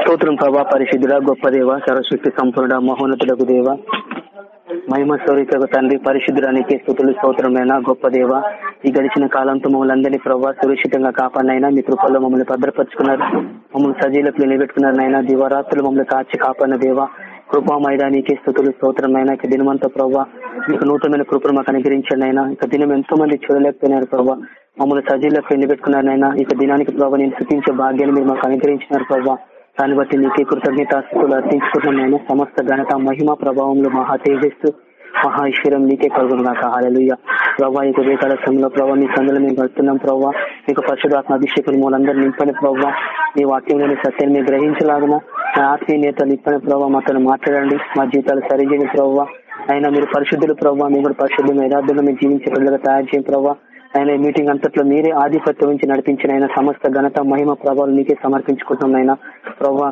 స్తోత్రం ప్రభా పరిశుద్ధుడ గొప్ప దేవ సరస్వతి సంపూర్ణ మహోన్నతులకు దేవ. మహిమ స్వరూపకు తండ్రి పరిశుద్ధుడానికి స్థుతులు స్తోత్రమైన గొప్ప దేవ. ఈ గడిచిన కాలంతో మమ్మల్ని అందరినీ ప్రభావ సురక్షితంగా కాపాడినైనా మీ కృపల్లో మమ్మల్ని భద్రపరుచుకున్నారు. మమ్మల్ని సజీలకు నిలబెట్టుకున్నారు నైనా దివరాత్రులు మమ్మల్ని కాచి కాపాడిన దేవ. కృపామైదానికి స్థుతులు స్తోత్రమైన ఇక దినమంతా ప్రభావ మీకు నూతనమైన కృపను మాకు అనుగ్రహించండి అయినా ఇక దినం ఎంతో మంది చూడలేకపోయినారు ప్రభావ మమ్మల్ని సజీలకు ఎన్ని పెట్టుకున్నారనైనా ఇక దినానికి ప్రభావ నేను శృతించే భాగ్యాన్ని మీరు మాకు అనుగ్రహించినారు ప్రభావ దాన్ని బట్టి నీకే కృతజ్ఞతాస్తులు అర్పించుకుంటున్నాను సమస్త ఘనత మహిమ ప్రభావంలో మహా తేజస్సు. మహా ఐశ్వర్యం నీకే కలుగును నాకు హాలలుయ్య ప్రభావ ఇక వేకాల సమయంలో ప్రభావ నీ సందులో మేము గడుతున్నాం ప్రభావ మీకు పరిశుధాత్మ అభిషేకులు మూలందరూ నింపని ప్రభావ నీ వాక్యంలోని సత్యాన్ని మీరు గ్రహించలాగిన నా ఆత్మీయ నేతలు నింపని ప్రభావ మాతో మాట్లాడండి. మా జీవితాలు సరిచేయని ప్రభావ అయినా మీరు పరిశుద్ధులు ప్రభావ మేము కూడా పరిశుద్ధంగా యథార్థంగా మేము జీవించే పిల్లలుగా తయారు చేయం ప్రభావ ఆయన మీటింగ్ అంతట్లో మీరే ఆధిపత్యం నుంచి నడిపించిన ఆయన సమస్త ఘనత మహిమ ప్రభావాలు మీకే సమర్పించుకుంటున్నాం ఆయన ప్రభావ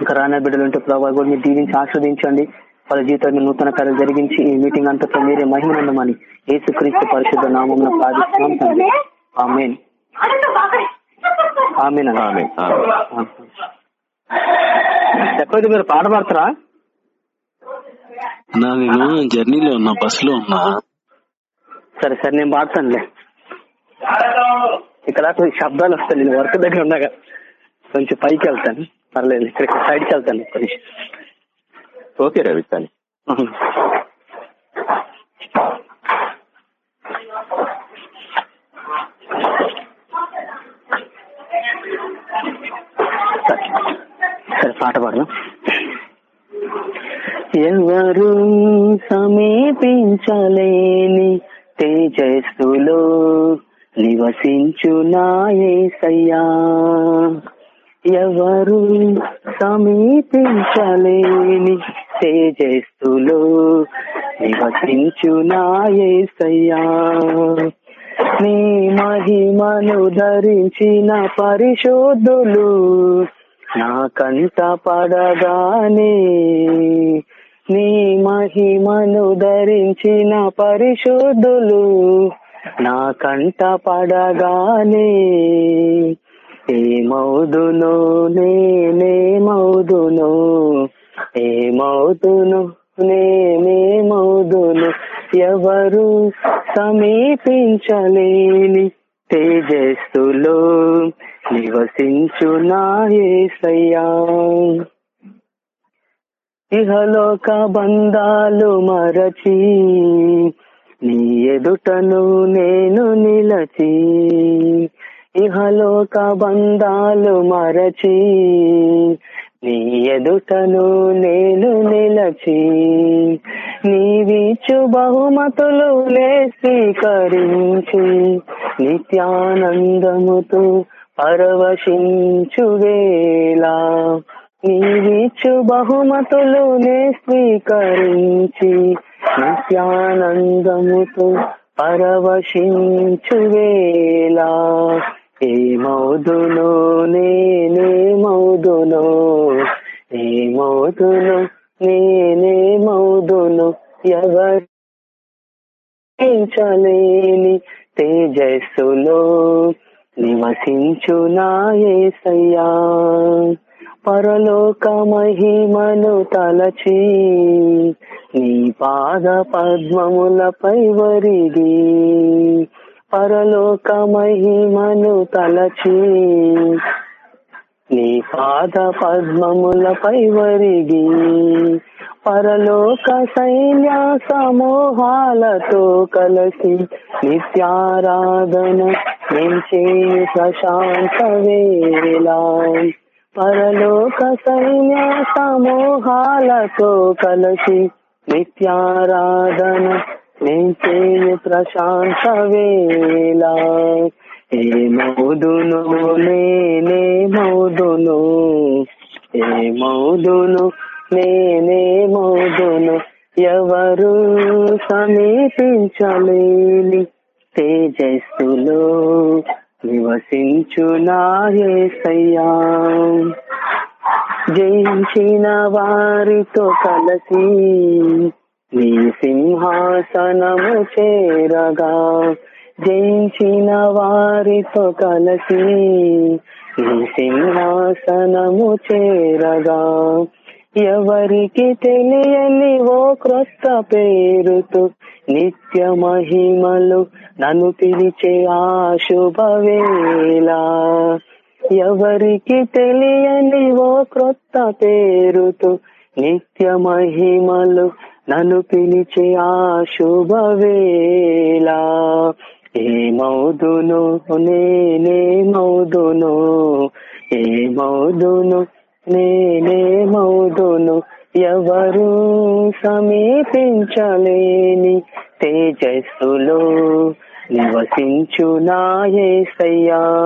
ఇంకా రానే బిడ్డలు ఉంటే ప్రభావ కూడా మీరు దీవించి ఆస్వాదించండి. వాళ్ళ జీవితంలో నూతన కార్యాలు జరిగించి ఈ మీటింగ్ అంతట్లో మీరే మహిమనందమని యేసుక్రీస్తు పరిశుద్ధ నామం ప్రార్థిస్తున్నాం తండ్రి. ఆమెన్. ఆమెన్ మీరు పాట పాడతారా? నా నేను జర్నీలో ఉన్నా బస్లో ఉన్నా. సరే సరే నేను పాడతానులే. ఇక్కడ శబ్దాలు వస్తాయి నేను వర్క్ దగ్గర ఉండగా కొంచెం పైకి వెళ్తాను. పర్లేదు ఇక్కడ సైడ్కి వెళ్తాను కొంచెం ఓకే రవి సరే పాట పాడు ఎవరు సమీపించలేని తేజస్సులో నివసించు నాయసయ్యా ఎవరు సమీపించలేని తేజస్సులో నివసించు నాయసయ్యా నీ మహిమను ధరించిన పరిశోధులు నాకంట పడగానే నీ మహిమను ధరించిన పరిశోధులు నా కంట పడగానే ఏమౌదును నేనేమౌదును ఏమవుతును నేనేమౌదును ఎవరు సమీపించలేని తేజస్సులో నివసించు నాయసయ్యా ఇహలోక బంధాలు మరచి నీ ఎదుటను నేను నిలచి ఇహలోక బంధాలు మరచి నీ ఎదుటను నేను నిలచి నీవిచ్చు బహుమతులు స్వీకరించి నిత్యానందముతో పరవశించువేలా నీవిచ్చు బహుమతులు నే స్వీకరించి నిత్యానందముతో పరవశించువేలా ఏమవుదును నే ఏమౌదును నేనేమౌదును ఎవరు హించలేని తేజస్సులో నివసించు నాయసయ్యా పరలోక మహిమను తలచి నీ పాద పద్మములపై వరిగి పరలోక మహిమను తలచి నీ పాద పద్మములపై వరిగి పరలోక సైన్య సమూహాలతో కలసి నిత్యారాధన నించే ప్రశాంత వేలా పరలోక సైన్య సమూహాలతో కలసి నిత్యారాధన నించే ప్రశాంత వేలా ఏ మౌదును నేనే మౌదును. ఏ మౌదును నేనే మౌదును. ఎవరు సమీపించలేని తేజస్సులో నివసించు నాయసయ్యా జయించిన వారితో కలసి నీ సింహాసనము చేరగా. జయించిన వారితో కలిసి సింహాసనము చేరగా. ఎవరికి తెలియని ఓ క్రొత్త పేరుతో నిత్య మహిమలు నన్ను పిలిచే ఆ శుభవేళ ఎవరికి తెలియని ఓ క్రొత్త పేరుతో నిత్య మహిమలు నన్ను పిలిచే ఆ శుభవేళ ఏ మౌదును నేనే మౌదును. ఏ మౌదును నేనే మౌదును. ఎవరు సమీపించలేని తేజస్సులో నివసించు నాయసయ్యా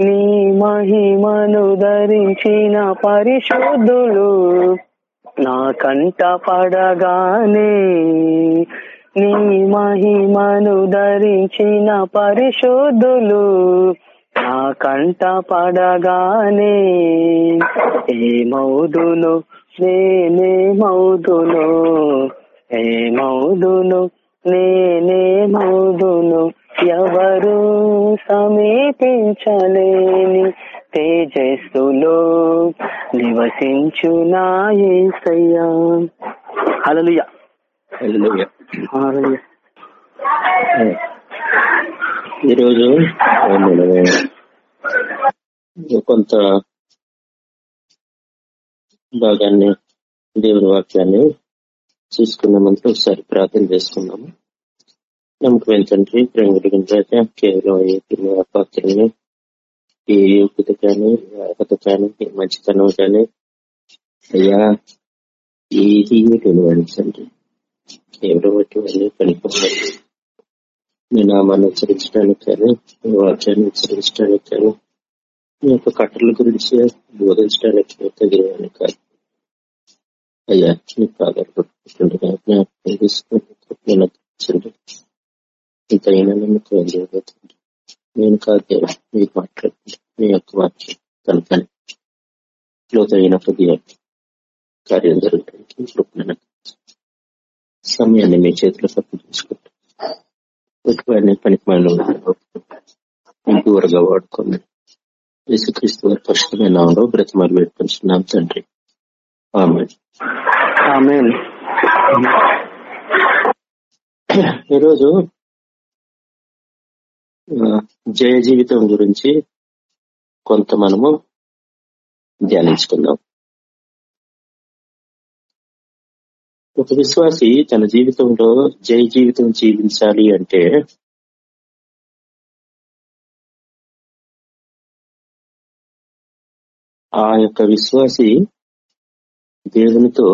నీ మహిమను ధరించిన పరిశుద్ధులు నా కంట పడగానే నీ మహిమను ధరించిన పరిశోధులు నా కంట పడగానే ఏ మౌదును నేనే మౌదును ఏ నేనే మౌదును ఎవరు సమీపించలేని తేజస్సులో నివసించు నాయసయ్యా హల్లెలూయా. ఈరోజు కొంత భాగాన్ని దేవుడి వాక్యాన్ని చూసుకున్నామంటే ఒకసారి ప్రార్థన చేసుకున్నాము నమ్మకం ఏంటంటే ప్రేమ కలిగిన కేవలం ఏ పాత్రని ఏ యోగ్యత కానీ అర్హత కానీ ఏ మంచితనం కానీ అయ్యా ఏది తెలియదండి కేవలం అన్ని పనికొన్నాయి మీ నామాన్ని హెచ్చరించడానికి కానీ మీ వాక్యాన్ని హెచ్చరించడానికి కానీ మీ యొక్క కట్టల గురించి బోధించడానికి తగిన కాదు. అయ్యా నీ ప్రాధాన్యత జ్ఞాపకం తీసుకుని ఇంత అయినా నమ్మకం నేను కాదు దేవా మీకు మాట్లాడుతుంది మీ యొక్క వాక్యం కనుకని లోతైన హృదయం కార్యం జరుగుతుంది. కృపణ సమయాన్ని మీ చేతిలో తప్పించుకుంటాం వాటిని పనికి మనం ఇంటివరగా వాడుకోండి యేసుక్రీస్తు వారి పరిశుభ్రమైన నామంలో బ్రతిమాలు పెట్టుకుంటున్నాం తండ్రి. ఆమె ఈరోజు జయ జీవితం గురించి కొంత మనము ధ్యానించుకుందాం. ఒక విశ్వాసి తన జీవితంలో జయ జీవితం జీవించాలి అంటే ఆ యొక్క విశ్వాసి దేవునితో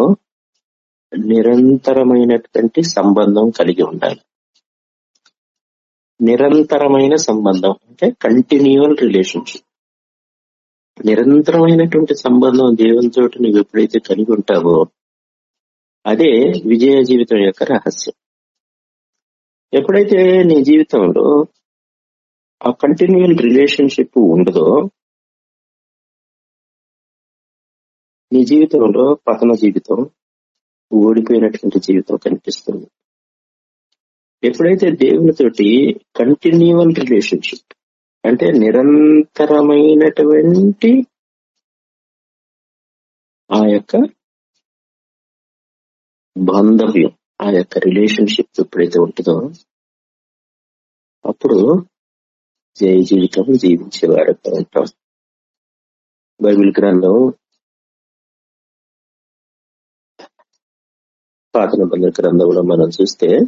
నిరంతరమైనటువంటి సంబంధం కలిగి ఉండాలి. నిరంతరమైన సంబంధం అంటే కంటిన్యూవల్ రిలేషన్షిప్ నిరంతరమైనటువంటి సంబంధం దేవునితో నువ్వు ఎప్పుడైతే కలిగి ఉంటావో అదే విజయ జీవితం యొక్క రహస్యం. ఎప్పుడైతే నీ జీవితంలో ఆ కంటిన్యూవల్ రిలేషన్షిప్ ఉండదో నీ జీవితంలో పతన జీవితం ఓడిపోయినటువంటి జీవితం కనిపిస్తుంది. ఎప్పుడైతే దేవునితోటి కంటిన్యూవల్ రిలేషన్షిప్ అంటే నిరంతరమైనటువంటి ఆ యొక్క బాంధవ్యం ఆ యొక్క రిలేషన్షిప్ ఎప్పుడైతే ఉంటుందో అప్పుడు జయ జీవితం జీవించేవారు ఉంటాం. బైబిల్ గ్రంథం పాత నిబంధన గ్రంథంలో మనం చూస్తే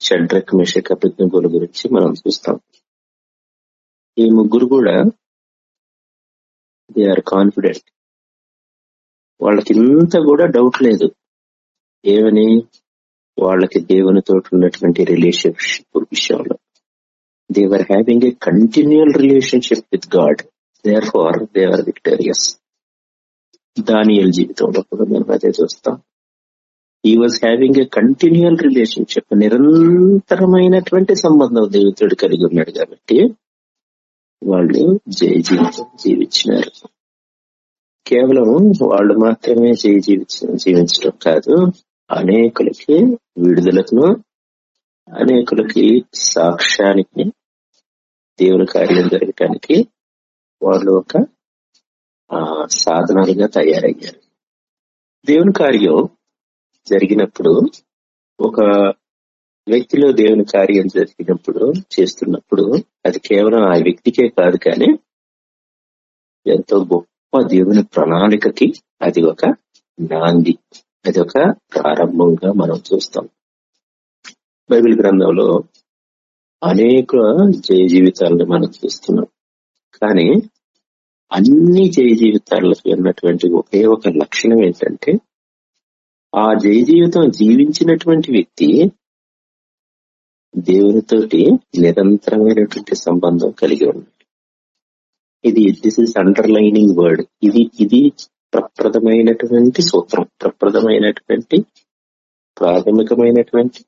షడ్రక్ మిషక్ అభిజ్ఞగుల గురించి మనం చూస్తాం. ఈ ముగ్గురు కూడా దే ఆర్ కాన్ఫిడెంట్ వాళ్ళకి ఇంత కూడా డౌట్ లేదు. ఏమని వాళ్ళకి దేవునితో ఉన్నటువంటి రిలేషన్షిప్ విషయంలో. They are having a continual relationship with God therefore they are victorious Daniel జీవితంలో కూడా మనం అదే చూస్తాం. He was having a continual relationship నిరంతరమైనటువంటి సంబంధం దేవుతుడు కలిగి ఉన్నాడు కాబట్టి వాళ్ళు జయ జీవితం జీవించినారు. కేవలం వాళ్ళు మాత్రమే జయ జీవించ జీవించడం కాదు. అనేకులకి విడుదలకును అనేకులకి సాక్ష్యానికి దేవుని కార్యం జరగటానికి వాళ్ళు ఒక సాధనాలుగా తయారయ్యారు. దేవుని కార్యం జరిగినప్పుడు ఒక వ్యక్తిలో దేవుని కార్యం జరిగినప్పుడు చేస్తున్నప్పుడు అది కేవలం ఆ వ్యక్తికే కాదు కానీ ఎంతో గొప్ప దేవుని ప్రణాళికకి అది ఒక నాంది. అది ఒక ప్రారంభంగా మనం చూస్తాం. బైబిల్ గ్రంథంలో అనేక జయ జీవితాలను మనం చూస్తున్నాం. కానీ అన్ని జయ జీవితాలకు ఉన్నటువంటి ఒకే ఒక లక్షణం ఏంటంటే ఆ జయ జీవితం జీవించినటువంటి వ్యక్తి దేవునితోటి నిరంతరమైనటువంటి సంబంధం కలిగి ఉన్నాడు. ఇది దిస్ ఇస్ అండర్లైనింగ్ వర్డ్ ఇది ఇది ప్రప్రదమైనటువంటి సూత్రం ప్రప్రదమైనటువంటి ప్రాథమికమైనటువంటి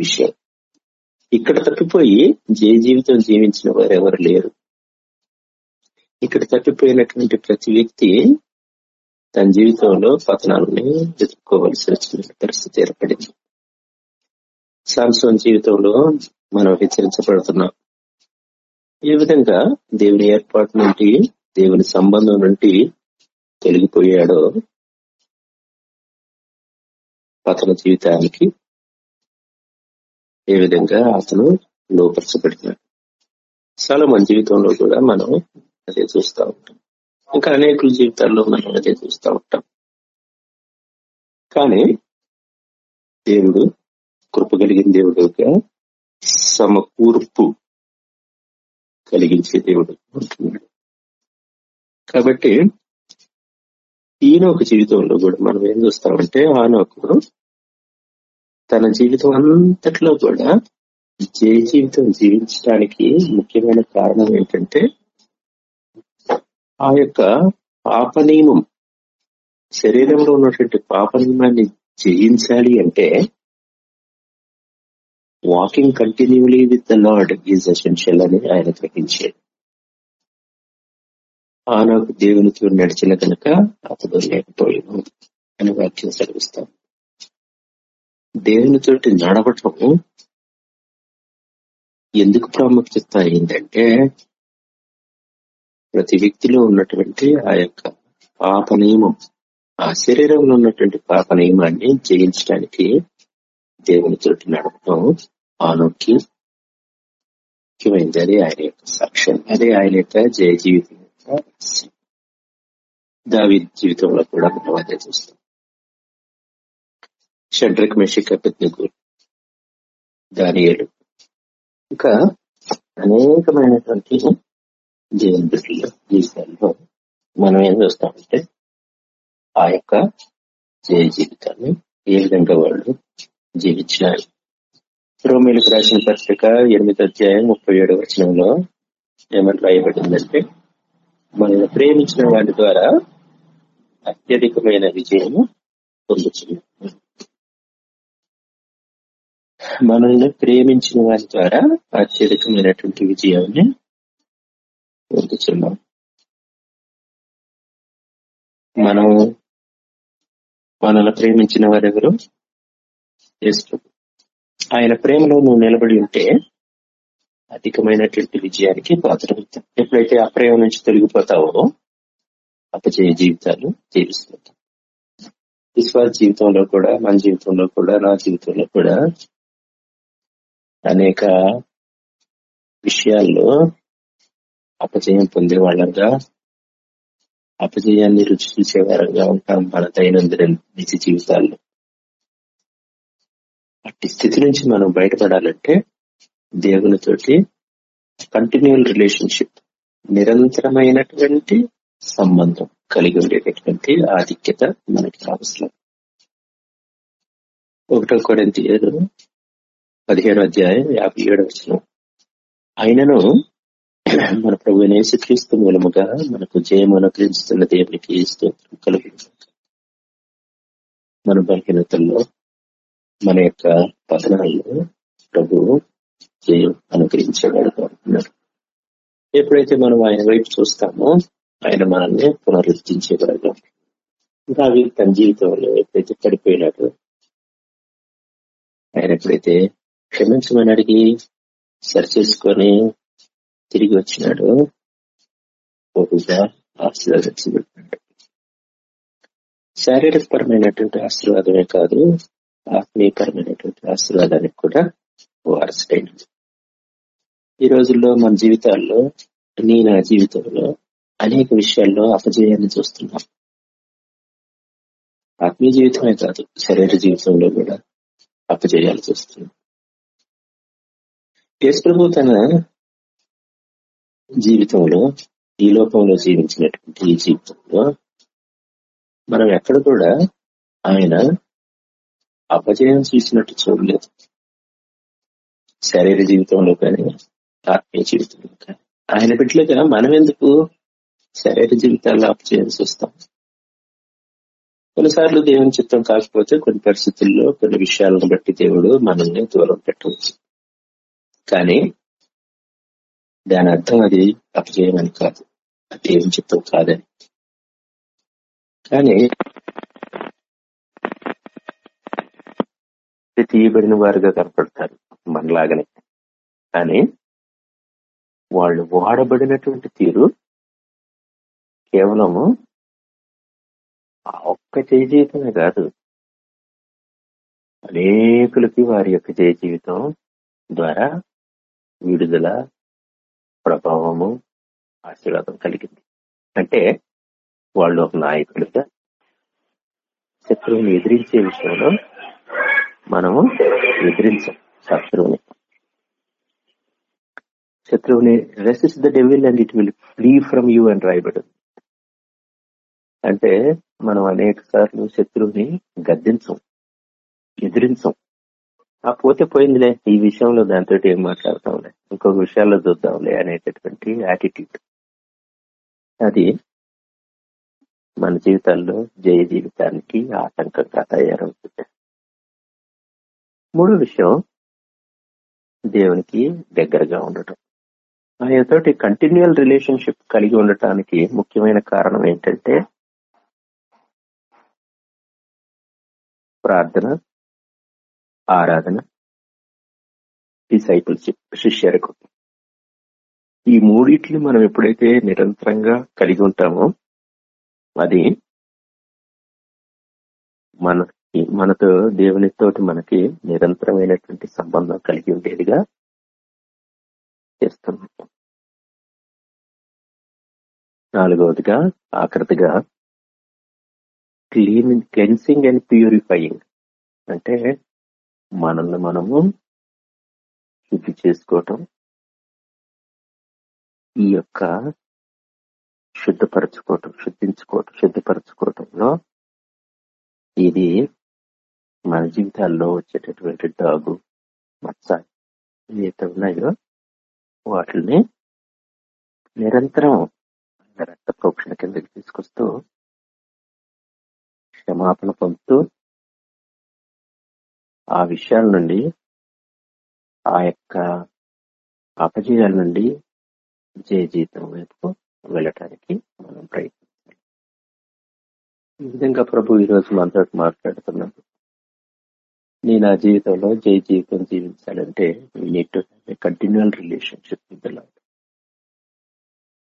విషయం. ఇక్కడ తప్పిపోయి జయ జీవితం జీవించిన వారు ఎవరు లేరు. ఇక్కడ తప్పిపోయినటువంటి ప్రతి వ్యక్తి తన జీవితంలో పతనాలని ఎదుర్కోవలసి వచ్చిన పరిస్థితి ఏర్పడింది. సాంసోన్ జీవితంలో మనం హెచ్చరించబడుతున్నాం. ఈ విధంగా దేవుని ఏర్పాటు నుండి దేవుని సంబంధం నుండి తొలగిపోయాడో పతన జీవితానికి ఏ విధంగా అతను లోపరచబడినాడు. సలమన్ జీవితంలో కూడా మనం అదే చూస్తూ ఉంటాం. ఇంకా అనేకుల జీవితాల్లో మనం అదే చూస్తూ ఉంటాం. కానీ దేవుడు కృప కలిగిన దేవుడుగా సమకూర్పు కలిగించే దేవుడు ఉంటున్నాడు. కాబట్టి ఈయనొక జీవితంలో కూడా మనం ఏం చూస్తామంటే ఆనోకు తన జీవితం అంతట్లో కూడా జయ జీవితం జీవించడానికి ముఖ్యమైన కారణం ఏంటంటే ఆ యొక్క పాపనియమం. శరీరంలో ఉన్నటువంటి పాపనియమాన్ని జయించాలి అంటే walking continually with the Lord is essential అని ఆయన గ్రహించాడు. ఆనాకు దేవునితో నడిచిన కనుక అతడు లేకపోయాను అని వాక్యం సెలవిస్తాం. దేవునితోటి నడవటం ఎందుకు ప్రాముఖ్యత అయిందంటే ప్రతి వ్యక్తిలో ఉన్నటువంటి ఆ యొక్క పాప నియమం ఆ శరీరంలో ఉన్నటువంటి పాప నియమాన్ని జయించడానికి దేవుని దేవునితోటి నడపడం ఆనోకి ముఖ్యమైనది అదే ఆయన యొక్క సాక్ష్యం. అదే ఆయన యొక్క జయ జీవితం. దావి జీవితంలో కూడా మనం అదే చూస్తాం షడ్రక్ మెషిక అభిజ్ఞకు దానియేలు. ఇంకా అనేకమైనటువంటి దేవుని బిడ్డల జీవితాల్లో మనం ఏం చూస్తామంటే ఆ యొక్క జయ జీవితాన్ని ఏ విధంగా వాళ్ళు జీవించినారు. రోమిలకు రాసిన పత్రిక ఎనిమిది అధ్యాయం ముప్పై ఏడు వచనంలో ఏమని రాయబడిందంటే మనల్ని ప్రేమించిన వారి ద్వారా అత్యధికమైన విజయం పొందుతుంది. మనల్ని ప్రేమించిన వారి ద్వారా అత్యధికమైనటువంటి విజయాన్ని పొందుతున్నాం. మనం మనల్ని ప్రేమించిన వారెవరు? యేసు ఆయన ప్రేమలో నువ్వు నిలబడి ఉంటే అధికమైనటువంటి విజయానికి పాత్రవుతాం ఎప్పుడైతే అప్రయం నుంచి తొలగిపోతావో అపజయ జీవితాలు జీవిస్తుంటాం విశ్వాస జీవితంలో కూడా మన జీవితంలో కూడా నా జీవితంలో కూడా అనేక విషయాల్లో అపజయం పొందే వాళ్ళంగా అపజయాన్ని రుచి చూసేవారంగా ఉంటాం మన దైనందిన నిజ జీవితాల్లో. అట్టి స్థితి నుంచి మనం బయటపడాలంటే దేవునితోటి కంటిన్యూల్ రిలేషన్షిప్ నిరంతరమైనటువంటి సంబంధం కలిగి ఉండేటటువంటి ఆధిక్యత మనకి అవసరం. ఒకటో కూడా ఏడు పదిహేడు అధ్యాయం యాభై ఏడు వచ్చిన ఆయనను మన ప్రభు నేసుక్రీస్తు మూలముగా మనకు జయం అనుగ్రహిస్తున్న దేవునికి స్తోత్రం కలిగి మన బలహీనతల్లో మన యొక్క పతనాల్లో ప్రభు జయం అనుగ్రహించేవాడు ఉంటున్నాడు ఎప్పుడైతే మనం ఆయన వైపు చూస్తామో ఆయన మనల్ని పునరుద్ధరించేవాడు ఇంకా అవి తన జీవితంలో ఎప్పుడైతే పడిపోయినాడో ఆయన ఎప్పుడైతే క్షమించమని అడిగి సరిచేసుకొని తిరిగి వచ్చినాడు బహుగా ఆశీర్వదించబడినాడు శారీరకపరమైనటువంటి ఆశీర్వాదమే కాదు ఆత్మీయపరమైనటువంటి ఆశీర్వాదానికి కూడా వారసుడైనది ఈ రోజుల్లో మన జీవితాల్లో నీ నా జీవితంలో అనేక విషయాల్లో అపజయాన్ని చూస్తున్నాం. ఆత్మీయ జీవితమే కాదు శరీర జీవితంలో కూడా అపజయాలు చూస్తున్నాం. యేసు ప్రభు తన జీవితంలో ఈ లోకంలో జీవించినటువంటి ఈ జీవితంలో మనం ఎక్కడ కూడా ఆయన అపజయం చూసినట్టు చూడలేదు. శరీర జీవితంలో కానీ ఆత్మీయ జీవితం ఆయన బిడ్డలుగా మనం ఎందుకు శరీర జీవితాల్లో అప్చయాల్సి వస్తాం? కొన్నిసార్లు దేవుని చిత్తం కాకపోతే కొన్ని పరిస్థితుల్లో కొన్ని విషయాలను బట్టి దేవుడు మనల్ని దూరం పెట్టవచ్చు. కానీ దాని అర్థం అది అపజయమని కాదు. అది దేవుని చిత్తం కాదని. కానీ తీయబడిన వారుగా కనపడతారు మనలాగనే. కానీ వాళ్ళు వాడబడినటువంటి తీరు కేవలము ఆ ఒక్క జయ జీవితమే కాదు. అనేకులకి వారి యొక్క జయ జీవితం ద్వారా విడుదల ప్రభావము ఆశీర్వాదం కలిగింది. అంటే వాళ్ళు ఒక నాయకులుగా శత్రువుని ఎదిరించే విషయంలో మనము ఎదిరించాం శత్రువుని. శత్రువుని resist the devil and it will flee from you అని రాయబడింది అంటే మనం అనేక సార్లు శత్రువుని గద్దించం ఎదిరించం. ఆ పోతే పోయిందిలే ఈ విషయంలో దాంతో ఏం మాట్లాడతాంలే ఇంకొక విషయాల్లో చూద్దాంలే అనేటటువంటి యాటిట్యూడ్ అది మన జీవితాల్లో జయ జీవితానికి ఆటంకంగా తయారవుతుంది. మూడో విషయం దేవునికి దగ్గరగా ఉండటం. ఆయనతోటి కంటిన్యూయల్ రిలేషన్షిప్ కలిగి ఉండటానికి ముఖ్యమైన కారణం ఏంటంటే ప్రార్థన ఆరాధన డిసైపుల్షిప్ శిష్యరకు. ఈ మూడిట్లు మనం ఎప్పుడైతే నిరంతరంగా కలిగి ఉంటామో అది మన మనతో దేవునితోటి మనకి నిరంతరమైనటువంటి సంబంధం కలిగి ఉండేదిగా చేస్తున్నాం నాలుగవదిగా ఆఖరిదిగా క్లీన్ క్లెన్సింగ్ అండ్ ప్యూరిఫైయింగ్. అంటే మనల్ని మనము శుద్ధి చేసుకోవటం ఈ యొక్క శుద్ధపరచుకోవటం శుద్ధించుకోవటం శుద్ధపరచుకోవటంలో ఇది మన జీవితాల్లో వచ్చేటటువంటి డాగు మచ్చ ఏదైతే ఉన్నాయో వాటిని నిరంతరం రక్త ప్రోక్షణ కిందకి తీసుకొస్తూ క్షమాపణ పొందుతూ ఆ విషయాల నుండి ఆ యొక్క అపజయాల నుండి జయ జీవితం వైపు వెళ్ళటానికి మనం ప్రయత్నించాలి. ఈ విధంగా ప్రభు ఈ రోజు మనతో మాట్లాడుతున్నాడు నీ నా జీవితంలో జయ జీవితం జీవించాలంటే need to continual relationship with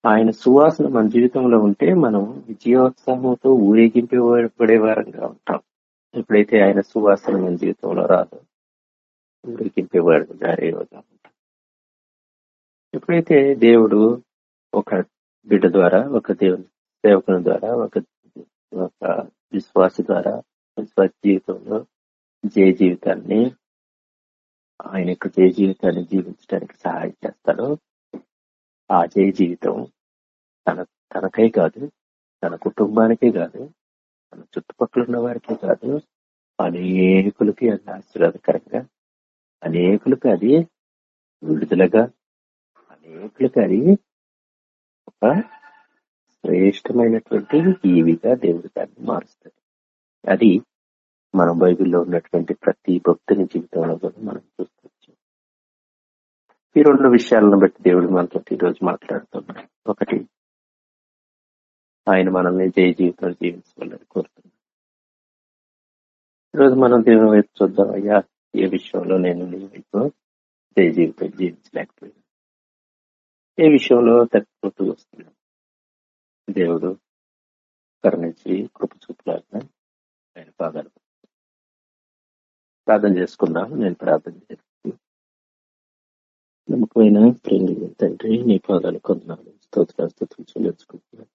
ఆయన సువాసన మన జీవితంలో ఉంటే మనం విజయోత్సాహంతో ఊరేగింపబడే వారంగా ఉంటాం. ఎప్పుడైతే ఆయన సువాసన మన జీవితంలో రాదు ఊరేగింపేవాడు జారేవాగా ఉంటాం. ఎప్పుడైతే దేవుడు ఒక బిడ్డ ద్వారా ఒక దేవుని సేవకుని ద్వారా ఒక విశ్వాస ద్వారా విశ్వాస జీవితంలో జయ జీవితాన్ని ఆయన యొక్క జయ జీవితాన్ని జీవించడానికి సహాయం చేస్తాడు. ఆ జయ జీవితం తన తనకై కాదు తన కుటుంబానికే కాదు తన చుట్టుపక్కల ఉన్న వారికే కాదు అనేకులకి అది ఆశీర్వాదకరంగా అనేకులకి అది విడుదలగా అనేకులకి అది ఒక శ్రేష్టమైనటువంటి ఈవిగా దేవుడి దాన్ని మారుస్తుంది అది మన బైబిల్లో ఉన్నటువంటి ప్రతి భక్తుని జీవితంలో కూడా మనం చూసుకోవచ్చు. ఈ రెండు విషయాలను బట్టి దేవుడు మనతో ఈరోజు మాట్లాడుతున్నాడు. ఒకటి ఆయన మనల్ని జయ జీవితం జీవించుకోవాలని కోరుతున్నాడు. ఈరోజు మనం దేవుని వైపు చూద్దాం అయ్యా ఏ విషయంలో నేను నీ వైపు జయ జీవితం జీవించలేకపోయాను? ఏ విషయంలో తప్పిపోతూ వస్తున్నాను దేవుడు కరుణించి కృప చూపులాగా ఆయన పాదాలు ప్రార్థన చేసుకుందాం. నేను ప్రార్థన చేస్తాను. నమ్మకమైన ప్రేమ తండ్రి నీ పాదాలు కొందనాలు. స్తోత్ర స్థుతులు చెల్లించుకుంటున్నాను.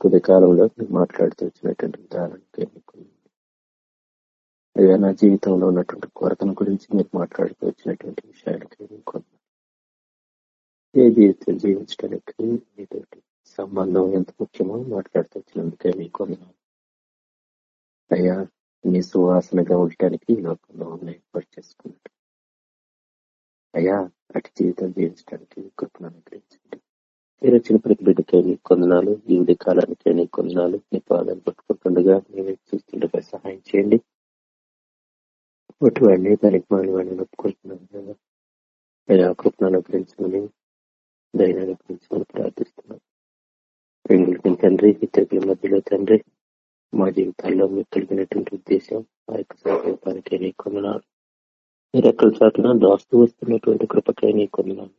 కొద్ది కాలంలో మీరు మాట్లాడుతూ వచ్చినటువంటి విధానానికి అయ్యా నా జీవితంలో ఉన్నటువంటి కొరతను గురించి మీరు మాట్లాడుతూ వచ్చినటువంటి విషయానికి ఎన్నుకున్నాను ఏ జీవితం జీవించడానికి మీతోటి సంబంధం ఎంత ముఖ్యమో మాట్లాడుతూ వచ్చినందుకే మీకు అయ్యా మీ సువాసనగా ఉండటానికి నాకు లోకంలో ఏర్పాటు చేసుకున్నాడు అయ్యా అటు జీవితం జీవించడానికి కృపను అనుగ్రహించండి. మీరు వచ్చిన ప్రతి బిడ్డకే నీ కొందనాలు ఈ కాలానికే నీ కొందనాలు నీ పాదాలు పట్టుకుంటుండగా మేము చూస్తుండగా సహాయం చేయండి. ఒకటి వాడిని దానికి మాని వాడిని ఒప్పుకుంటున్నాను కదా. అయ్యా కృపను అనుగ్రహించమని ధైర్యాన్ని మనం ప్రార్థిస్తున్నాం ప్రేమికులకి తండ్రి ఇతరుల మధ్యలో తండ్రి మా జీవితాల్లో మీకు కలిగినటువంటి ఉద్దేశం ఆ యొక్క సంకల్పానికి నీ కొందనాలు మీరు ఎక్కడ చాటున దాస్తూ వస్తున్నటువంటి కృపకై నీ కొందనాలు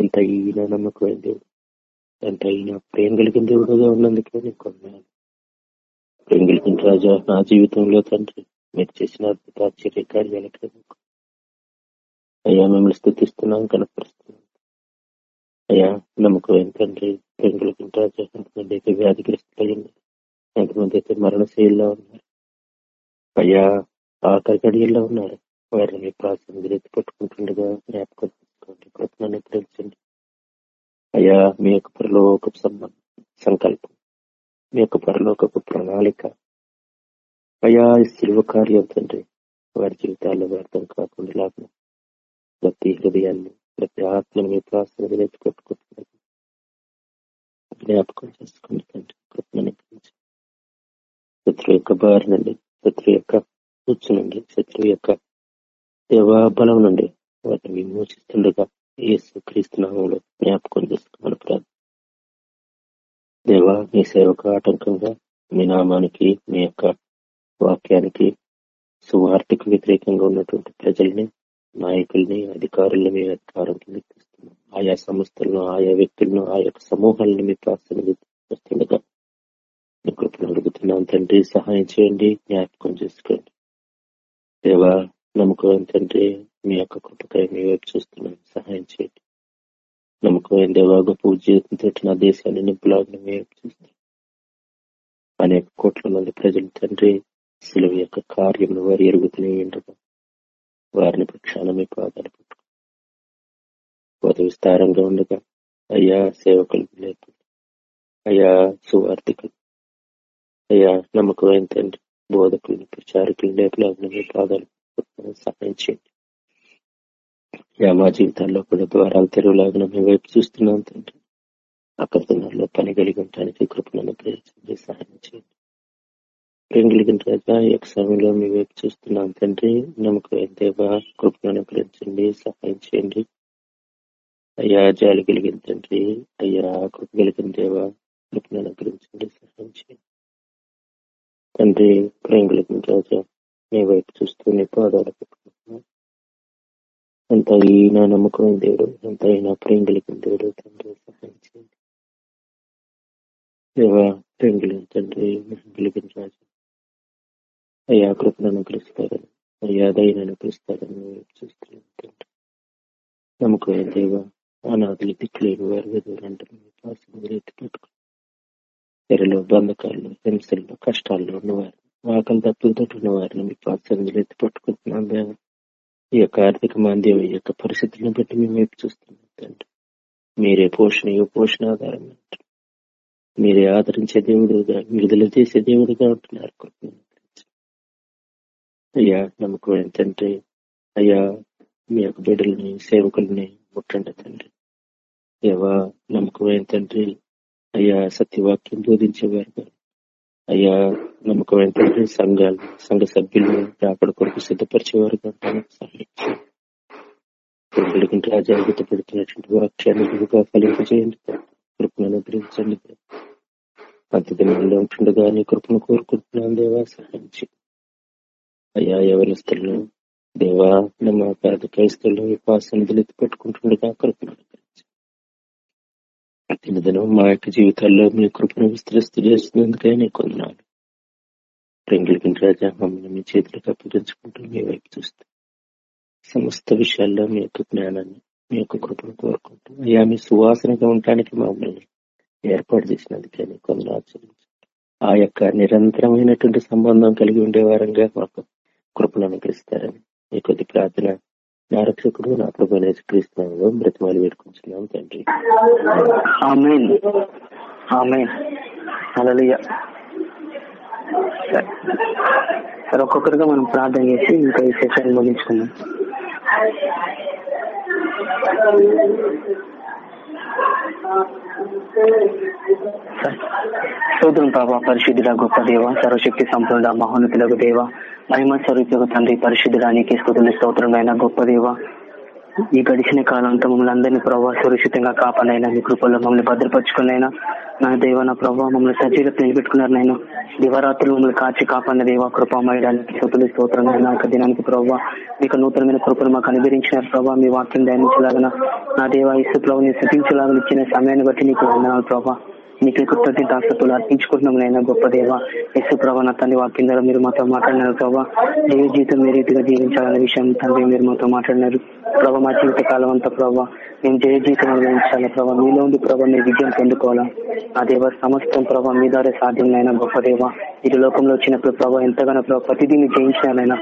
ఎంత ఈయన నమ్మకమైన దేవుడు ఎంత ఈయన ప్రేమ కలిగిన దేవుడుగా ఉన్నందుకే నీ కొందనాలు ప్రేమ కలిగిన రాజా నా జీవితంలో తండ్రి మీరు చేసిన అద్భుత ఆశ్చర్య కార్యాలకే అయ్యా మిమ్మల్ని స్థుతిస్తున్నాం కనపరుస్తున్నాం. అయ్యా నమ్మకం తండ్రి ప్రేమ కలిగిన రాజా ఎంతమంది అయితే ఎంతమంది అయితే మరణశైలిలో ఉన్నారు? అయ్యా ఆఖరి గడియల్లో ఉన్నారు. వారిని మీ ప్రాసం ఎత్తి పట్టుకుంటుండగా జ్ఞాపకం తీసుకోండి కృపణను ప్రేమించండి అయ్యా మీ యొక్క పరలోక సంబంధం సంకల్పం మీ యొక్క పరలోకపు ప్రణాళిక. అయ్యా ఈ శిల్వ కార్యం తండ్రి వారి జీవితాల్లో వ్యర్థం కాకుండా లాభం. ప్రతి హృదయాన్ని ప్రతి ఆత్మని మీ ప్రాసం ఎత్తి పట్టుకుంటున్నారు జ్ఞాపకం చేసుకోండి తండ్రి కృపణను ప్రేమించండి శత్రు యొక్క బారి నుండి శత్రు యొక్క కూర్చు నుండి శత్రు యొక్క దేవా బలం నుండి వాటిని విమోచిస్తుండగా యేసు క్రీస్తునామంలో జ్ఞాపకం చేసుకోమని ప్రార్థన దేవా మీ సేవకు ఆటంకంగా మీ నామానికి మీ యొక్క వాక్యానికి సువార్తకు వ్యతిరేకంగా ఉన్నటువంటి ప్రజల్ని నాయకుల్ని అధికారుల్ని మీ అధికారం కింద ఆయా సంస్థలను ఆయా వ్యక్తులను ఆ యొక్క సమూహాలను మీ ప్రార్థన మీ కృపను అడుగుతున్నాం తండ్రి సహాయం చేయండి జ్ఞాపకం చేసుకోండి. దేవా నమ్మకం తండ్రి మీ యొక్క కృపకై మీ వైపు చూస్తున్నాం సహాయం చేయండి. నమ్మకం దేవా గొప్ప ఉద్యోగంతో నా దేశాన్ని నింపులాగా మీ వైపు చూస్తున్నాం అనేక కోట్ల మంది ప్రజలు తండ్రి సెలవు యొక్క కార్యం వారు ఎరుగుతూనే ఉండగా వారిని పక్షాన మీ పాదాలు పట్టుకు విస్తారంగా ఉండగా అయ్యా సేవకులు లేకుండా అయ్యా సువార్థికులు అయ్యా నమ్మకమైన తండ్రి బోధకుల్ని ప్రచారకులు లేపలాగిన మీ పాదాలు సహాయం చేయండి. యా మా జీవితాల్లో కూడా ద్వారాలు తెరవలాగిన మీ వైపు చూస్తున్నాం తండ్రి. అక్కడ దినాల్లో పని కలిగి ఉండడానికి కృపణను ప్రయత్నించి సహాయం చేయండి. ప్రేమ కలిగిన రాజా ఈ యొక్క సమయంలో మీ వైపు చూస్తున్నాం తండ్రి. నమ్మకమైన దేవా కృపణను అనుగ్రహించండి సహాయం చేయండి. అయ్యా జాలి కలిగిన తండ్రి. అయ్యా కృప కలిగిన దేవా కృపణను అనుగ్రహించండి సహాయం చేయండి. తండ్రి ప్రేమ కలిగిన రాజా వైపు చూస్తూ నీ పాదాలు పెట్టుకుంటున్నాం. ఎంత ఈయన నమ్మకమైన దేవుడు ఎంత అయినా ప్రేమ కలిగిన దేవుడు తండ్రి సహాయం చేయండి. దేవా ప్రేమ తండ్రి కలిగిన రాజు అయ్యా కృపను అనుగ్రహిస్తారని అయ్యా దయను అనుగ్రహిస్తారని మీ వైపు చూస్తున్నాం తండ్రి. నమ్మకమైన దేవ అనాథులు దిక్కులేని వారి విధులంటారు మీ పాసం ఎత్తి పెట్టుకుని తెరలో బంధకాల్లో హింసల్లో కష్టాల్లో ఉన్నవారు ఆకలి దప్పులతో ఉన్న వారిని మీ పాత్సంజలు ఎత్తి పట్టుకుంటున్నాం దేవ. ఈ యొక్క ఆర్థిక మాంద్యం ఈ యొక్క పరిస్థితులను బట్టి మేము వైపు చూస్తున్నాం తండ్రి. మీరే పోషణ ఈ పోషణ ఆధారం మీరే ఆదరించే దేవుడుగా విడుదల చేసే దేవుడుగా ఉంటున్నారు అయ్యా నమ్మకం తండ్రి. అయ్యా మీ యొక్క బిడ్డలని సేవకుల్ని ముట్టండి తండ్రి. ఏవా నమ్మకం తండ్రి అయ్యా సత్యవాక్యం బోధించేవారు అయ్యా నమ్మకమైన సంఘాలు సంఘ సభ్యులు అక్కడ కొరకు సిద్ధపరిచేవారు సహాయం రాజాగుత పెడుతున్నటువంటి వాక్యాన్ని గురుగా ఫలింపజేయండి. కృపను అనుగ్రహించండి. అంత ఉంటుండగా నీ కృపను కోరుకుంటున్నాను దేవా సహాయించి అయ్యా ఎవరిస్తులు దేవా మా పేద క్రైస్తవులు ఉపాసనలు ఎత్తి పెట్టుకుంటుండగా కృపను దినదినం మా యొక్క జీవితాల్లో మీ కృపను విస్తరిస్తూ చేస్తున్నందుకే నీకు వందనాలు. రెంగిలికి రాజా మమ్మల్ని మీ చేతులకు అప్పగించుకుంటూ మీ వైపు చూస్తూ సమస్త విషయాల్లో మీ యొక్క జ్ఞానాన్ని మీ యొక్క కృపను కోరుకుంటూ అయ్యా మీ సువాసనగా ఉండటానికి మమ్మల్ని ఏర్పాటు చేసినందుకే నీకు వందనాలు ఆ యొక్క నిరంతరమైనటువంటి సంబంధం కలిగి ఉండే వారంగా మాకు కృపను అనుగ్రహిస్తారని మీ కొద్ది ప్రార్థన నా రక్షకుడు నా ప్రభు క్రీస్తునామలో బ్రతిమాలు పెట్టుకుంటున్నాం తండ్రి. సరే. ఒక్కొక్కరిగా మనం ప్రార్థన చేసి ఇంకా ఈ సెషన్ ముగించుకున్నాం సూత్రం ప్రభా పరిశుద్ధుల గొప్ప దేవ సర్వశక్తి సంపూర్ణ మహోన్నతులకు దేవ మహిమ స్వరూపకు తండ్రి పరిశుద్ధడానికి స్థుతులు స్తోత్రమైన గొప్ప దేవ. ఈ గడిచిన కాలంతో మమ్మల్ని అందరినీ ప్రభావ సురక్షితంగా కాపాడైనా మీ కృపల్లో మమ్మల్ని భద్రపరుచుకున్నైనా నా దేవ నా ప్రభావ మమ్మల్ని సజీలకు నిలబెట్టుకున్నారు నేను దివరాత్రులు మమ్మల్ని కాచి కాపాడిన దేవ కృపమయడానికి స్థుతులు స్తోత్రమైన ఒక దినానికి ప్రభావ మీకు నూతనమైన కృపను మాకు అనుగ్రహించినారు ప్రభావ మీ వాక్యం ధ్యానించలాగన నా దేవ ఇసు ప్రభు నీ స్థితించలాగా ఇచ్చిన సమయాన్ని బట్టి నీకు వందనాలు ప్రభావ మీకు కృతజ్ఞత ఆసక్తులు అర్పించుకుంటున్నాం నైనా గొప్ప దేవ. యశు ప్రభా నా తండ్రి వాక్యం ద్వారా మీరు మాతో మాట్లాడినారు ప్రభావ దేవ జీవితం ఏ రీతిగా జీవించాలనే విషయం తండ్రి మీరు మాతో మాట్లాడినారు. ప్రభా మా జీవిత కాలం అంతా ప్రభా మేము జయ జీవితం అనుభవించాలి ప్రభావ మీలో ఉండి ప్రభావ మీరు విజయం పొందుకోవాలా. ఆ దేవ సమస్తం ప్రభా మీ ద్వారా సాధ్యమైనా గొప్ప దేవ. ఇటు లోకంలో వచ్చినప్పుడు ప్రభావ ఎంతగానో ప్రభావ ప్రతిదీ మీరు జయించినారైనా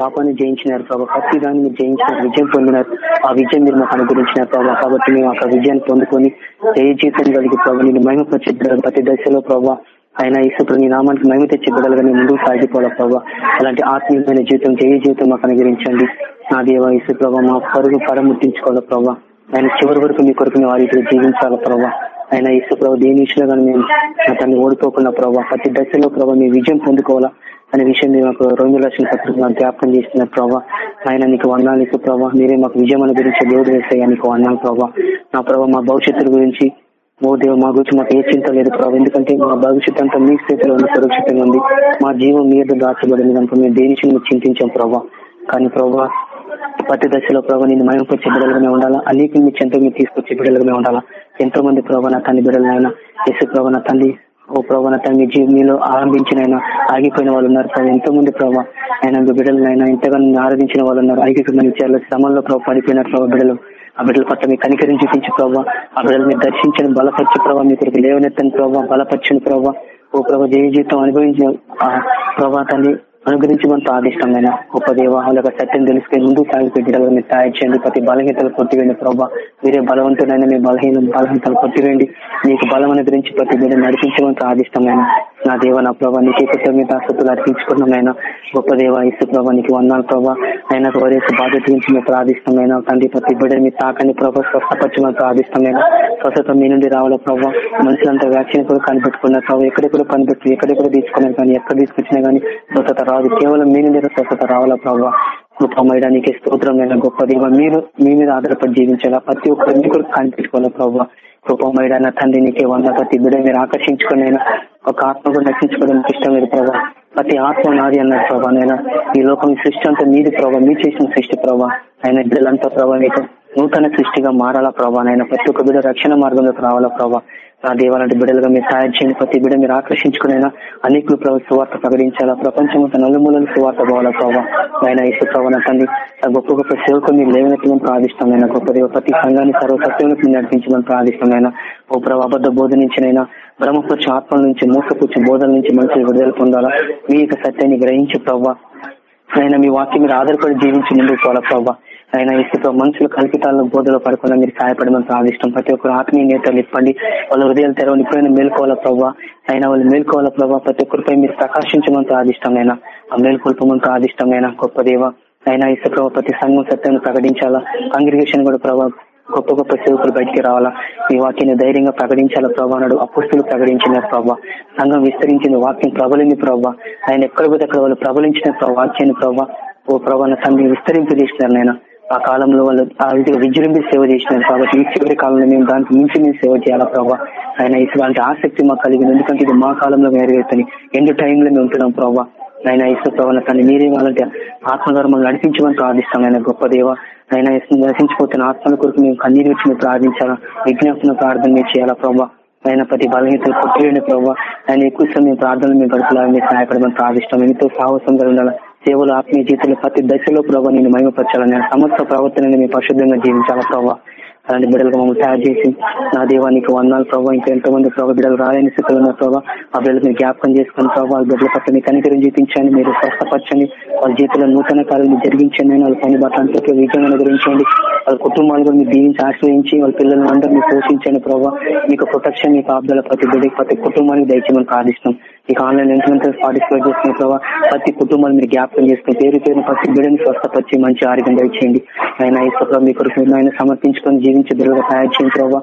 పాపాన్ని జయించినారు ప్రభావ ప్రతి దాన్ని మీరు జయించినారు విజయం పొందినారు. ఆ విజయం మీరు మాకు అనుగ్రహించినారు ప్రభావ కాబట్టి మేము ఆ విజయాన్ని పొందుకొని జయ జీవితం కలిగి ప్రభావ నేను మహిమపరిచే ప్రతి దశలో ప్రభావ ఆయన ఇసుప్ర నీ నామానికి మహిమ తెచ్చి బిడ్డలుగా నేను ముందుకు సాగిపోవాలి ప్రభావ అలాంటి ఆత్మీయమైన జీవితం జయ జీవితం మాకు అనుగ్రహించండి. నా దేవ ఇసు ప్రభావ మా పరుగు పరముట్టించుకోవాలి ప్రభావ ఆయన చివరి వరకు మీ కొరకు మేము వారికి జీవించాలి ప్రభావ ఆయన ఇసు ప్రభావ దేని విషయంలో కానీ మేము తను ఓడిపోకుండా ప్రభావ ప్రతి దశలో ప్రభావ మీ విజయం పొందుకోవాలా అనే విషయం మీరు మాకు రెండు లక్షల పత్రిక జ్ఞాపకం చేసిన ప్రభావ ఆయన నీకు వందాలు ఇసు ప్రభావ మీరే మాకు విజయం అనుగ్రహించే దేవుడు వేస్తాయి నీకు వందాలు ప్రభావ నా ప్రభావ మా భవిష్యత్తు గురించి ఓ దేవ మా గురించి మాకు ఏ చింత లేదు ప్రభావ ఎందుకంటే మా భవిష్యత్ అంతా మీ స్థితిలో ఉన్న సురక్షితంగా ఉంది. మా జీవం మీద దాచబడింది కనుక మేము దేని విషయం చింతించాం ప్రభావ కానీ ప్రభావ ప్రతి దశలో ప్రభావ నేను మయంపరిచే బిడ్డలుగానే ఉండాలా? అనేక మీ చెంత మీరు తీసుకొచ్చే బిడ్డలుగానే ఉండాలా? ఎంతో మంది ప్రభాన తల్లి బిడ్డలైనా యశు ప్రభాన తల్లి ఓ ప్రభాన తల్లి మీలో ఆరంభించిన ఆగిపోయిన వాళ్ళు ఉన్నారు. ప్రభావ ఎంతో మంది ప్రభావ ఆయన బిడ్డలైనా ఎంతగానో ఆరాధించిన వాళ్ళు ఉన్నారు. ఐక్యమైన విచారాల శ్రమంలో ప్రభావ పడిపోయినారు ప్రభావ బిడ్డలు. ఆ బిడ్డల పట్ల మీ కనికరించి చూపించి ప్రభావ ఆ బిడ్డలు మీరు దర్శించిన బలపరిచే ప్రభావ మీ కొరకు లేవనెత్తని ప్రభావ బలపరిచిన ప్రభావ ఓ ప్రభావ జయ జీవితం అనుభవించిన ప్రభావ తల్లి అనుగ్రహించమని ప్రార్థిష్టమైన గొప్ప దేవ సత్యం తెలుసుకుని ముందు సాగిపోయి మీరు తయారు చేయండి. ప్రతి బలహీనతలు కొట్టివేయండి ప్రభావ మీరే బలవంతుడైన మీ బలహీన బలహీనతలు కొట్టివేయండి. మీకు బలం అనుగ్రహించి ప్రతి మీద నడిపించమని ప్రార్థిష్టమైన నా దేవ నా ప్రభా నీకు కృతజ్ఞత ఆసక్తులు గొప్ప దేవ ఇసు ప్రభావ నీకు వందాలు ప్రభా. అయినా వరేసి బాధ్యత గురించి మేము ప్రార్థిష్టమైన తండ్రి ప్రతి బిడ్డ మీ తాకని ప్రభా స్వస్థపరచమని ప్రార్థిష్టమైన స్వస్థత మీ నుండి రావాల ప్రభావ మనుషులంతా వ్యాక్సిన్ కూడా కనిపెట్టుకున్నారు ప్రభావ ఎక్కడెక్కడ కనిపెట్టు ఎక్కడెక్కడ తీసుకున్నారు కానీ ఎక్కడ తీసుకొచ్చినా కానీ స్వస్థత రాదు. కేవలం మీ నుండి స్వస్థత రావాలా ప్రభావ కృపమయడానికి స్తోత్రమైన గొప్ప దేవ మీరు మీ మీద ఆధారపడి జీవించాలా. ప్రతి ఒక్కరిని కూడా కనిపెట్టుకోవాలా ప్రభావ కృపమయడన్న తండ్రి నీకే వంద ప్రతి బిడ్డ మీరు ఆకర్షించుకునైనా ఒక ఆత్మ కూడా రక్షించుకోవడానికి ఇష్టం లేదు ప్రభా. ప్రతి ఆత్మ నాది అన్నారు ప్రభా. నేను ఈ లోకం సృష్టి అంతా మీది ప్రభా. మీ చేసిన సృష్టి ప్రభావ ఆయన బిడ్డలంతా ప్రభావ నూతన సృష్టిగా మారాలా ప్రభా? నాయన ప్రతి ఒక్క బిడ్డ రక్షణ మార్గంలోకి రావాలా ప్రభావ నా దేవాలంటే బిడ్డలుగా మీరు తయారు చేయండి. ప్రతి బిడ్డ మీరు ఆకర్షించుకునైనా అనేకులు ప్రభు సువార్త ప్రకటించాలా? ప్రపంచం అంతా నలుమూలలు సువార్త పోవాలా ప్రభావ ఆయన ఇసు ప్రభావ తండ్రి గొప్ప గొప్ప సేవకులు మీరు లేవనెత్తమని ప్రార్థిష్టమైన గొప్ప దేవ ప్రతి సంఘాన్ని సర్వసత్యంలో మీరు నడిపించమని ప్రార్థిష్టమైన ఓ ప్రభావ అబద్ధ బోధనించినైనా బ్రహ్మపుచ్చు ఆత్మల నుంచి మూసపుచ్చు బోధల నుంచి మనుషులు విడుదల పొందాలా? మీ యొక్క సత్యాన్ని గ్రహించి ప్రభావ ఆయన మీ వాక్యం మీరు ఆధారపడి జీవించి ముందుకు పోవాలా ప్రభావ ఆయన ఇసుతో మనుషులు కల్పితాలను బోధలో పడకుండా మీరు సహాయపడమని ప్రార్థిష్టం. ప్రతి ఒక్కరు ఆత్మీయ నేతలు ఇప్పండి. వాళ్ళ హృదయాలు తెరవని ఇప్పుడైనా మేల్కోవాలా ప్రభావ ఆయన వాళ్ళు మేల్కోవాలా ప్రభావ ప్రతి ఒక్కరిపై మీరు ప్రకాశించమని ప్రార్థిష్టమైన ఆ మేల్కొల్పమని ప్రార్థిష్టమైన గొప్ప దేవ. ఆయన ఇసు ప్రభావ ప్రతి సంఘం సత్యాన్ని ప్రకటించాలా? కాంగ్రిగేషన్ కూడా ప్రభావ గొప్ప గొప్ప సేవకులు బయటికి రావాలా? మీ వాక్యాన్ని ధైర్యంగా ప్రకటించాలా ప్రభా నాడు అపుస్తులు ప్రకటించిన ప్రభావ సంఘం విస్తరించిన వాక్యం ప్రబలింది ప్రభావ ఆయన ఎక్కడ పోతే అక్కడ వాళ్ళు ప్రబలించిన వాక్యాన్ని ప్రభావ ఓ ప్రభావ సంఘం విస్తరింపజేసినారు నేను ఆ కాలంలో వాళ్ళు ఆ విధంగా విజృంభి సేవ చేసినారు కాబట్టి ఈ చివరి కాలంలో మేము దానికి మించి మేము సేవ చేయాలా ప్రభావ ఆయన ఇటువంటి ఆసక్తి మాకు కలిగింది. ఎందుకంటే ఇది మా కాలంలో నెరవేరుతుంది ఎందు టైంలో మేము ఉంటున్నాం ప్రభావ ఆయన ఇసు ప్రభావ తండ్రి మీరే వాళ్ళంటే ఆత్మ ద్వారా మనం నడిపించమని ప్రార్థిస్తాం ఆయన గొప్ప దేవ. ఆయన నశించిపోతున్న ఆత్మల కొరకు మేము కన్నీరు వచ్చి మేము ప్రార్థించాలా? విజ్ఞాపన ప్రార్థన మీరు చేయాలా ప్రభావ ఆయన ప్రతి బలహీతలు కొట్టివేయండి ప్రభావ ఆయన ఎక్కువ సమయం ప్రార్థనలు మేము గడపలా మీరు సహాయపడమని ప్రార్థిస్తాం. ఎంతో సాహసంగా ఉండాలి? సేవలు ఆత్మీయ జీవితంలో ప్రతి దశలో ప్రభావ నేను మహిమపరచాలని సమస్త ప్రవర్తనని మీ పరిశుద్ధంగా జీవించాలా ప్రభావ అలాంటి బిడ్డలుగా మమ్మల్ని తయారు చేసి నా దేవానికి వందాలు ప్రభావ ఇంకా ఎంతో మంది ప్రభావ బిడ్డలు రాయని స్థితిలో ఉన్న ప్రభావ ఆ బిడ్డలు మీరు జ్ఞాపకం చేసుకుని ప్రభావ వాళ్ళ బిడ్డల పట్ల మీ కనికరం చూపించండి మీరు స్వస్థపరచండి. వాళ్ళ జీవితంలో నూతన కార్యాలు జరిగించండి వాళ్ళ పని బట్ల అంతకే విజయం అనుగ్రహించండి. వాళ్ళ కుటుంబాలు కూడా మీరు దీవించి ఆశ్రయించి వాళ్ళ పిల్లలను అందరినీ పోషించండి ప్రభావ మీకు ప్రొటెక్షన్ మీకు ఆబ్దాల ప్రతి బిడ్డకి ప్రతి కుటుంబానికి దయచేయమని ప్రార్థిస్తాం ఇక ఆన్లైన్ ఎంతమంది పార్టిసిపేట్ చేస్తున్న ప్రభావ ప్రతి కుటుంబాలు మీరు జ్ఞాపకం చేసుకుని పేరు పేరు ప్రతి బిడ్డని స్వస్థపరిచి మంచి ఆరోగ్యం దయచేయండి. ఆయన ఇసుప్రభు మీ కొరకు ఆయన సమర్పించుకొని జీవించే బిడ్డగా తయారు చేయండి ప్రభావ.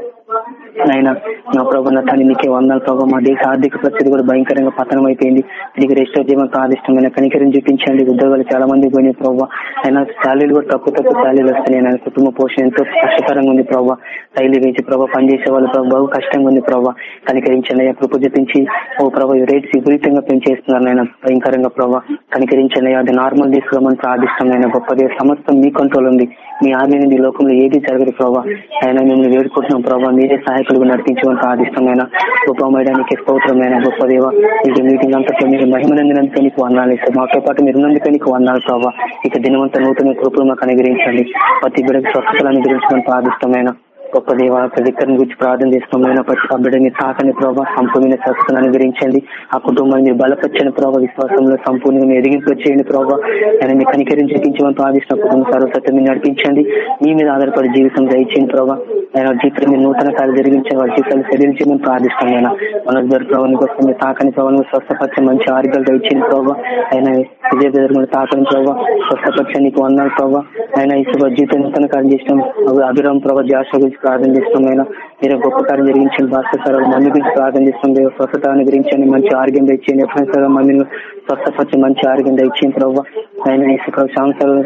ఆయన నా ప్రభు నా నీకే వందాలు ప్రభావ మా దేశ ఆర్థిక పరిస్థితి కూడా భయంకరంగా పతనం అయిపోయింది. నీకు రెస్టోర్ చేయమని ప్రాదిష్టమైన కనికరం చూపించండి. ఉద్యోగాలు చాలా మంది పోయినాయి ప్రభావ ఆయన శాలీలు కూడా తక్కువ తక్కువ శాలీలు వస్తున్నాయి. ఆయన కుటుంబ పోషణ ఎంతో కష్టకరంగా ఉంది ప్రభావ రైలు వేసి ప్రభావ పనిచేసే వాళ్ళు ప్రభావ బహు కష్టంగా ఉంది ప్రభావ కనికరించండి. అయ్యా కృప చూపించి ఓ ప్రభావ రేట్స్ విపరీతంగా పెంచేస్తున్నారు ఆయన భయంకరంగా ప్రభావ కనికరించండి. అది నార్మల్ తీసుకోమని ప్రార్థిష్టం ఆయన గొప్పది సమస్తం మీ కంట్రోల్ ఉంది. మీ ఆర్మీ నుండి లోకంలో ఏది జరగదు ప్రభావ ఆయన మిమ్మల్ని వేడుకుంటున్నాం ప్రభావ మీరే సహాయకులుగా నడిపించమని ప్రార్థిష్టమైన గొప్పమయడానికి స్తోత్రమైన గొప్ప దేవ ఇక మీటింగ్ అంతట్లో మీరు మహిమనందినందుకే నీకు వందాలి ఇస్తాం. మాతో పాటు మీరు ఉన్నందుకే నీకు వందాలి ప్రభావ ఇక దినవంత నూతన కృపలు మాకు అనుగ్రహించండి. ప్రతి బిడ్డకు స్వస్థతలు అనుగ్రహించమని ప్రార్థిష్టమైన గొప్ప దేవ ప్రతిక్కరిని గురించి ప్రార్థన చేసుకోమైన ప్రతి ఆ తాకని ప్రభావ సంపూర్ణ స్వస్థతను అనుగ్రహించండి. ఆ కుటుంబాన్ని మీరు బలపరచని ప్రభావ విశ్వాసంలో సంపూర్ణంగా ఎదిగింపు చేయండి ప్రభావ ఆయన మీ కనికరిని చూపించమని ప్రార్థిస్తున్న కుటుంబ సర్వసత్యం నడిపించండి. మీ మీద ఆధారపడి జీవితం దయచేయండి ప్రభావ ఆయన జీతం మీరు నూతన కార్యాలు జరిగించే వారి జీతాలు చెల్లించి మేము ప్రార్థిస్తాం ఆయన మన ప్రభావం కోసం మీరు తాకని ప్రభావం స్వస్థపరిచే మంచి ఆరోగ్యాలు దయచేయండి ప్రభావ. ఆయన విజయ దగ్గర తాకని ప్రభావ స్వస్థపరిచే నీకు వందాలు ప్రభావ. ఆయన ఇసుక జీతం నూతన కార్యం చేసినాం. అభిరామ్ ప్రభావ జాష గురించి ప్రార్థన చేస్తాం ఆయన మీరు గొప్ప కార్యం జరిగించండి. భాస్కర్ సార్ మమ్మీ గురించి ప్రార్థన చేస్తాం దేవ స్వస్థత అనుగ్రహించండి మంచి ఆరోగ్యం దయచేయండి. ఎప్పుడైనా సార్ మమ్మీని స్వస్థపరిచి మంచి ఆరోగ్యం దయచేయండి ప్రభావ. ఆయన ఇసుక సంవత్సరాలు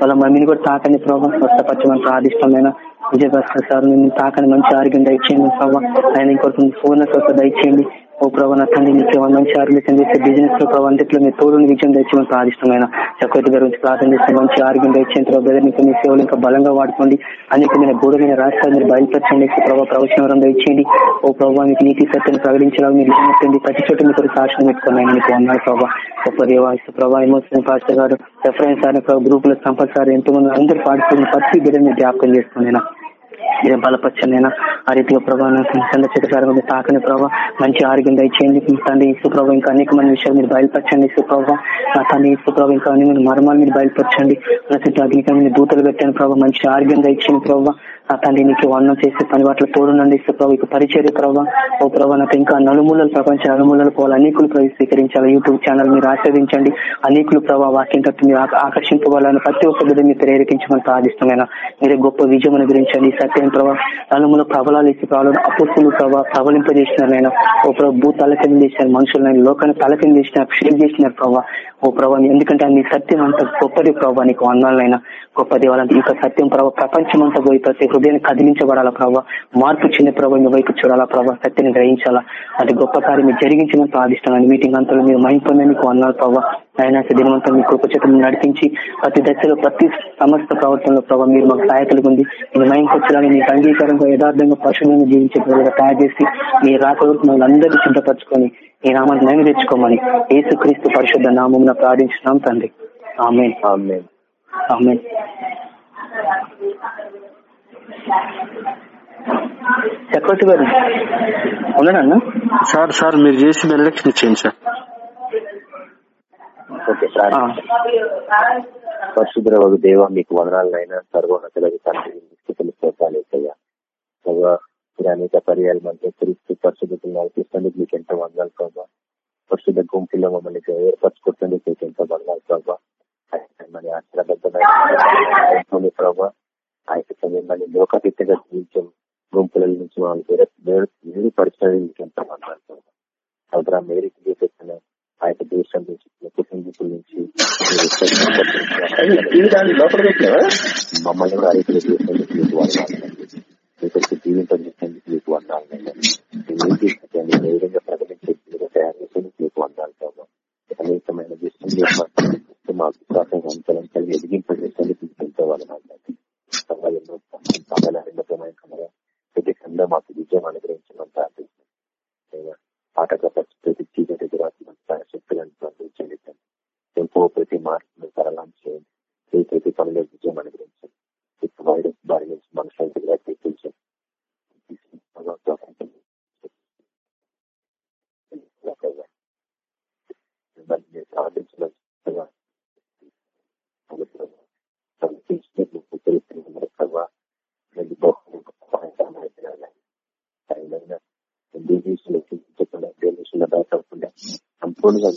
వాళ్ళ మమ్మీని కూడా తాకండి ప్రభావ స్వస్థపరచమని ప్రార్థిష్టమైన విజయ విజయభాస్కర్ సార్ నేను తాకని మంచి ఆరోగ్యం దయచేయండి ప్రభావ ఆయన ఇంకొక పూర్ణ స్వస్థ దయచేయండి. ఓ ప్రభావ నా తండ్రి మీకు మంచి ఆరోగ్యం చేసే బిజినెస్లో ప్రభావ అంతట్లో మీ తోడు విజయం తెచ్చిన ప్రార్థిష్టమైన చక్రవర్తి గారి గురించి ప్రార్థన చేస్తే మంచి ఆరోగ్యం తెచ్చిన ప్రభావ మీకు మీ సేవలు ఇంకా బలంగా వాడుకోండి. అనేకమైన గూఢమైన రాష్ట్రాలు మీరు బయలుపరచండి. ప్రభావ ప్రవచనం ఇచ్చేయండి ఓ ప్రభావ మీకు నీతి సత్యాన్ని ప్రకటించడం మీరు నిలబెట్టండి ప్రతి చోట మీకు సాక్ష్యం పెట్టుకున్నాయి మీకు అన్నారు ప్రభావ గొప్ప దేవాసు ప్రభావ ఎమోషన్ పాస్టర్ గారు రెఫరెన్స్ సార్ గ్రూప్లో సంపత్ సార్ ఎంతో మంది అందరూ పాడుతున్న ప్రతి బిడ్డని జ్ఞాపకం చేసుకున్నాయి మీరే బలపరచండి ఆ రీతిగా ప్రభావ చంద్రశేఖర తాకని ప్రభావ మంచి ఆరోగ్యం దయచేయండి. తండ్రి ఇసు ప్రభావ ఇంకా అనేకమైన విషయాలు మీరు బయలుపరచండి ఇసు ప్రభావ నా తండ్రి ఇసు ప్రభావ ఇంకా అన్ని మర్మాలు మీరు బయలుపరచండి. ప్రతి అగ్నికమైన దూతలు పెట్టాను ప్రభావ మంచి ఆరోగ్యం దయచేయండి ప్రభావ ఆ తండ్రి నీకు వర్ణం చేసే పని వాటిలో తోడునండి ఇసు ప్రభావ ఇక పరిచయ ప్రభావ ఓ ప్రభావ నాకు ఇంకా నలుమూలలు ప్రపంచ నలుమూలలు పోవాలి. అనేకులు ప్రభు స్వీకరించాలి. యూట్యూబ్ ఛానల్ మీరు ఆస్వాదించండి అనేకులు ప్రభావ వాక్యం తట్టు మీరు ఆకర్షింపవాలని ప్రతి ఒక్క బిడ్డ మీరు ప్రేరేపించమని ప్రార్థిష్టమైన మీరే గొప్ప విజయం అనుగ్రహించండి సత్యం ప్రభావ నలుమూల ప్రబలాలు ఇచ్చి ప్రభావం అపూర్తులు ప్రభావ ప్రబలింపజేసినారు నేను ఓ ప్రభు భూ తలకింద చేసినారు మనుషులు లోకాన్ని తలకింద చేసినారు షేర్ చేసినారు ప్రభావ ఓ ప్రభా ఎందుకంటే నీ సత్యం అంత గొప్పది ప్రభావ నీకు వందాలైనా గొప్ప దేవాలంటే ఈ సత్యం ప్రభావ ప్రపంచం అంతా పోయి ప్రతి హృదయాన్ని కదిలించబడాలా ప్రభావ మార్పు చిన్న ప్రభావ మీ వైపు చూడాలా ప్రభావ సత్యాన్ని గ్రహించాలా. అది గొప్ప కార్యం మీరు జరిగించమని ప్రార్థిస్తున్నాను మీటింగ్ అంతా మీరు మహింపొందని మీకు వందాలు ప్రభావ ఆయన దినవంతా మీ కృపచేతను నడిపించి ప్రతి దశలో ప్రతి సమస్త ప్రవర్తనలో ప్రభావ మీరు మాకు సహాయకులు ఉంది మీరు మైంకొచ్చాలని మీకు అంగీకారంగా యథార్థంగా పశువులను జీవించే ప్రజలుగా తయారు చేసి మీ రాక వరకు మమ్మల్ని అందరినీ సిద్ధపరచుకొని ఈ నామాన్ని మేము తెచ్చుకోమని యేసుక్రీస్తు పరిశుద్ధ నామం ప్రార్థించినాం తండ్రి. ఆమె ఆమె చక్రవర్తి గారు ఉన్నానన్నా సార్ సార్ మీరు చేసి ఇచ్చేయండి సార్. ఓకే పరిశుద్ర ఒక దేవ మీకు వదనాలైనా సర్వోన్నతులకు తండ్రి స్తోత్రాలేసయ్యా మీరు అనేక పర్యాలు మనతో క్రీస్తు పరిశుద్ధతలు నడిపిస్తుంది మీకు ఎంతో వందాలు ప్రభావ పరిశుద్ధ గుంపులో మమ్మల్ని ఏర్పరచుకుంటుంది మీకు ఎంతో వందాలు ప్రభావ మరి ఆశ్రబద్ధమైన ప్రభావ ఆ యొక్క మిమ్మల్ని లోకపిత్తగా జీవించం గుంపుల నుంచి మమ్మల్ని వేరు పరిచయం మీకు ఎంతో వందాలు ప్రభావ అవసరం మేరీకి చూపిస్తున్న ఆ యొక్క దేశం నుంచి కుటుంబీకుల నుంచి మమ్మల్ని కూడా అరికలు జీవితం చేసినందుకు వందాలండి నీటి తయారు చేసేందుకు మీకు వందాలంటాము అనేకమైన దృష్టి మా విశ్వాసం అంతరంతరం ఎదిగింపజేసేందుకు మీకు ఎంతో వందాలండి సమయం సమయాల ఉన్నతమైన కమల ప్రతి సందో మాకు విజయం అనుగ్రహించమని ప్రార్థిస్తున్నాం. ఆటగా ప్రతి చీకటి కూడా టెంపో ప్రతి మార్పు సరళం చేయండి. ఏ ప్రతి పనిలో విజయం అనుగ్రహించండి సిక్స్ వైరస్ బారి నుంచి మనుషులంతగా తెప్పించండి ఆర్థించడం సంపూర్ణంగా